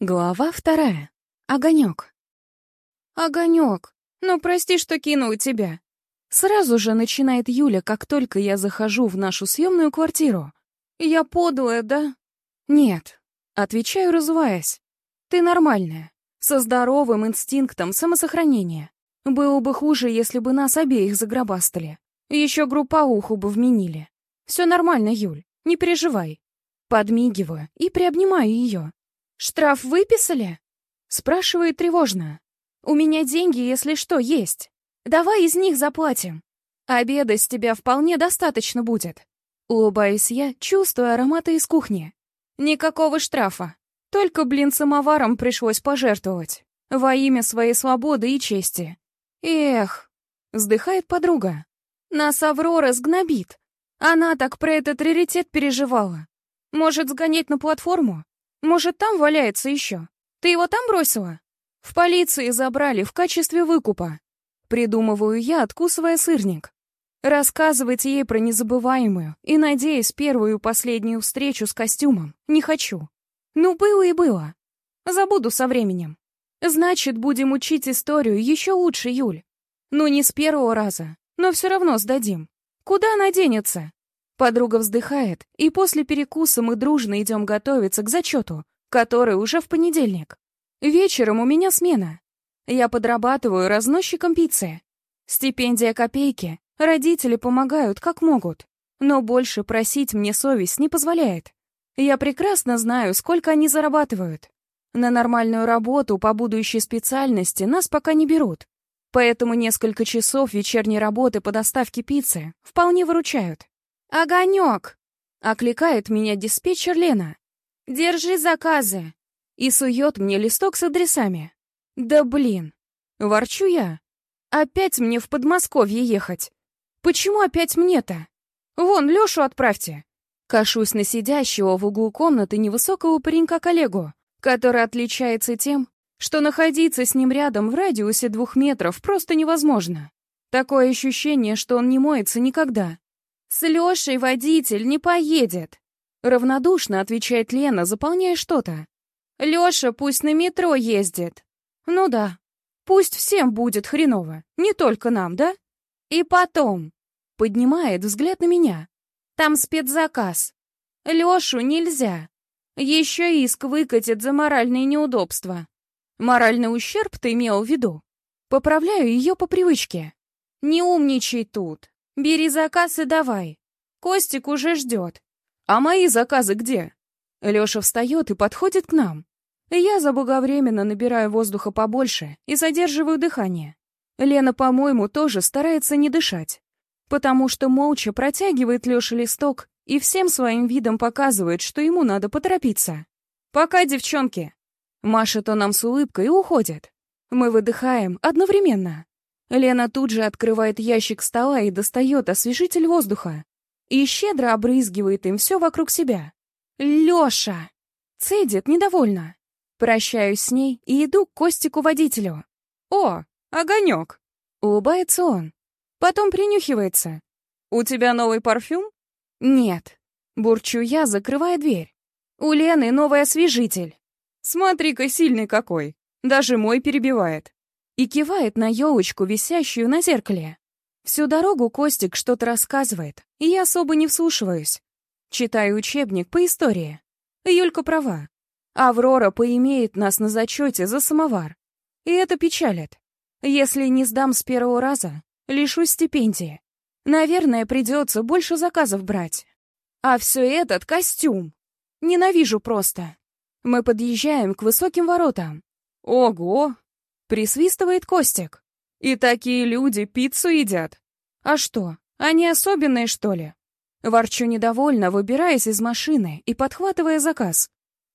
Глава вторая. Огонек. Огонек, ну прости, что кинул тебя. Сразу же начинает Юля, как только я захожу в нашу съемную квартиру. Я подлая, да? Нет. Отвечаю, разуваясь. Ты нормальная, со здоровым инстинктом самосохранения. Было бы хуже, если бы нас обеих загробастали. Еще группауху бы вменили. Все нормально, Юль, не переживай. Подмигиваю и приобнимаю ее. «Штраф выписали?» Спрашивает тревожно. «У меня деньги, если что, есть. Давай из них заплатим. Обеда с тебя вполне достаточно будет». Улыбаюсь я, чувствуя ароматы из кухни. Никакого штрафа. Только, блин, самоваром пришлось пожертвовать. Во имя своей свободы и чести. Эх, вздыхает подруга. Нас Аврора сгнобит. Она так про этот раритет переживала. Может, сгонять на платформу? Может, там валяется еще? Ты его там бросила? В полиции забрали в качестве выкупа. Придумываю я, откусывая сырник. Рассказывать ей про незабываемую и, надеясь, первую и последнюю встречу с костюмом не хочу. Ну, было и было. Забуду со временем. Значит, будем учить историю еще лучше, Юль. Ну, не с первого раза, но все равно сдадим. Куда она денется? Подруга вздыхает, и после перекуса мы дружно идем готовиться к зачету, который уже в понедельник. Вечером у меня смена. Я подрабатываю разносчиком пиццы. Стипендия копейки, родители помогают как могут, но больше просить мне совесть не позволяет. Я прекрасно знаю, сколько они зарабатывают. На нормальную работу по будущей специальности нас пока не берут, поэтому несколько часов вечерней работы по доставке пиццы вполне выручают. «Огонек!» — окликает меня диспетчер Лена. «Держи заказы!» И сует мне листок с адресами. «Да блин!» — ворчу я. «Опять мне в Подмосковье ехать? Почему опять мне-то? Вон, Лешу отправьте!» Кашусь на сидящего в углу комнаты невысокого паренька-коллегу, который отличается тем, что находиться с ним рядом в радиусе двух метров просто невозможно. Такое ощущение, что он не моется никогда. «С Лешей водитель не поедет!» Равнодушно отвечает Лена, заполняя что-то. «Леша пусть на метро ездит!» «Ну да, пусть всем будет хреново, не только нам, да?» «И потом...» Поднимает взгляд на меня. «Там спецзаказ. Лешу нельзя. Еще иск выкатит за моральные неудобства. Моральный ущерб ты имел в виду?» Поправляю ее по привычке. «Не умничай тут. Бери заказ и давай. Костик уже ждет. А мои заказы где? Леша встает и подходит к нам. Я заблаговременно набираю воздуха побольше и задерживаю дыхание. Лена, по-моему, тоже старается не дышать, потому что молча протягивает Лёше листок и всем своим видом показывает, что ему надо поторопиться. «Пока, девчонки!» Машет он нам с улыбкой и уходит. Мы выдыхаем одновременно. Лена тут же открывает ящик стола и достает освежитель воздуха. И щедро обрызгивает им все вокруг себя. «Леша!» Цедит недовольно. Прощаюсь с ней и иду к Костику-водителю. «О, огонек!» Улыбается он. Потом принюхивается. «У тебя новый парфюм?» «Нет». Бурчу я, закрывая дверь. «У Лены новый освежитель». «Смотри-ка, сильный какой. Даже мой перебивает и кивает на елочку, висящую на зеркале. Всю дорогу Костик что-то рассказывает, и я особо не вслушиваюсь. Читаю учебник по истории. Юлька права. Аврора поимеет нас на зачете за самовар. И это печалит. Если не сдам с первого раза, лишусь стипендии. Наверное, придется больше заказов брать. А все этот костюм. Ненавижу просто. Мы подъезжаем к высоким воротам. Ого, Присвистывает Костик. И такие люди пиццу едят. А что, они особенные, что ли? Ворчу недовольно, выбираясь из машины и подхватывая заказ.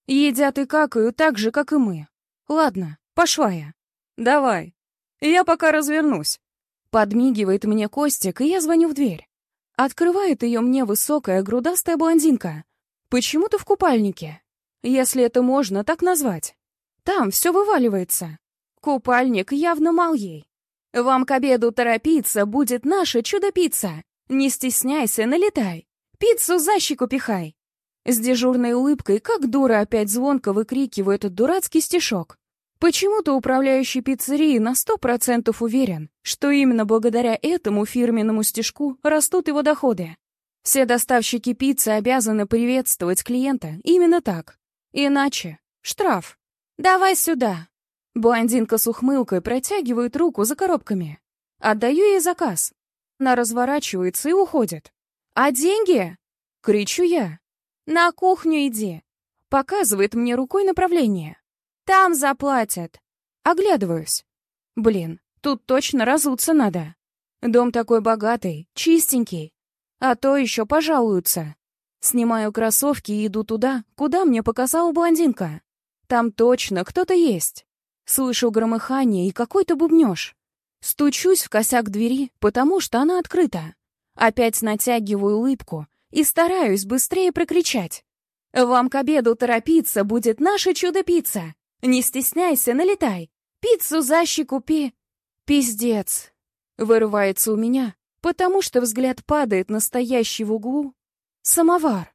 Едят и какают так же, как и мы. Ладно, пошла я. Давай. Я пока развернусь. Подмигивает мне Костик, и я звоню в дверь. Открывает ее мне высокая грудастая блондинка. Почему-то в купальнике. Если это можно так назвать. Там все вываливается. Купальник явно мал ей. Вам к обеду торопиться будет наша чудо-пицца. Не стесняйся, налетай. Пиццу за щеку пихай. С дежурной улыбкой, как дура, опять звонко выкрикиваю этот дурацкий стишок. Почему-то управляющий пиццерией на сто процентов уверен, что именно благодаря этому фирменному стишку растут его доходы. Все доставщики пиццы обязаны приветствовать клиента именно так. Иначе штраф. «Давай сюда!» Блондинка с ухмылкой протягивает руку за коробками. Отдаю ей заказ. Она разворачивается и уходит. «А деньги?» — кричу я. «На кухню иди!» Показывает мне рукой направление. Там заплатят. Оглядываюсь. Блин, тут точно разуться надо. Дом такой богатый, чистенький. А то еще пожалуются. Снимаю кроссовки и иду туда, куда мне показала блондинка. Там точно кто-то есть. Слышу громыхание и какой-то бубнёж. Стучусь в косяк двери, потому что она открыта. Опять натягиваю улыбку и стараюсь быстрее прокричать. «Вам к обеду торопиться будет наша чудо-пицца! Не стесняйся, налетай. Пиццу за щеку пи. Пиздец. Вырывается у меня, потому что взгляд падает на стоящий в углу самовар.